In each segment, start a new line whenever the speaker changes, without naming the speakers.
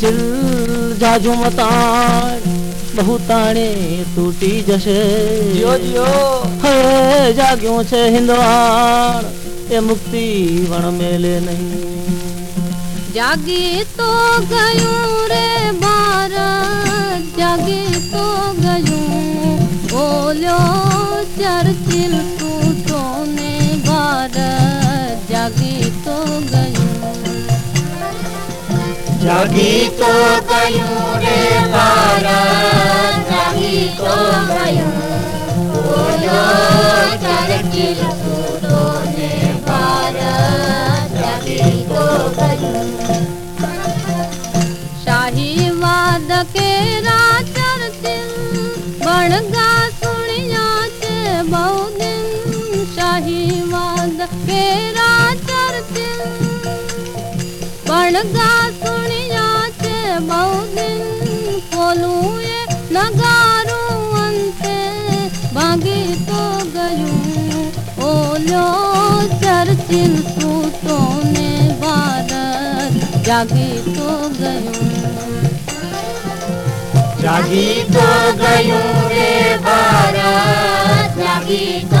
Churchill જાજુ મતાણ બહુ તાણે તૂટી જશે જીઓ જીઓ હવે જાગ્યું છે હિંદવાણ એ મુક્તિ વણ મેલે નહીં
જાગી તો ગયું રે ભારત જાગી તો ગયું બોલ્યો ચર્ચિલ
जगितो कयूरे जगितो कयूरे
शाही वाद के राचर दिन बणगा सुनिया चे बहुदिन। शाही वाद के राचर दिन बणगा बनगा baudin poluje na garu ante bagi to gaju oljo charchin sutone varat jagi to gaju
jagi to gaju re varat jagi to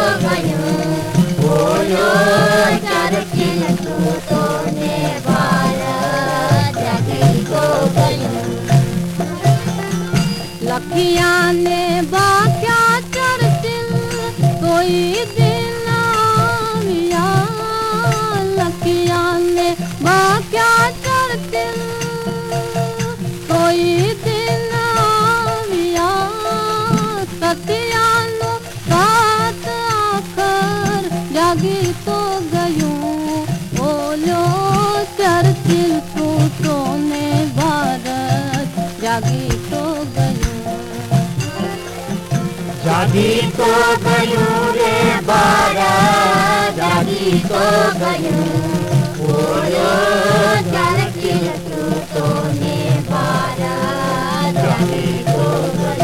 अखियाँ ने बाक्या कर दिल, कोई दिन लखिया ने बाक्या कर दिल, कोई दिन आया नो बात आकर जागी तो गयो। बोलो कर दिल को ने भारत जागी
જાગી તો ગયું રે ભારત જાગી તો ગયું બોલો ચર્ચિલ સૂતો ને ભારત જાગી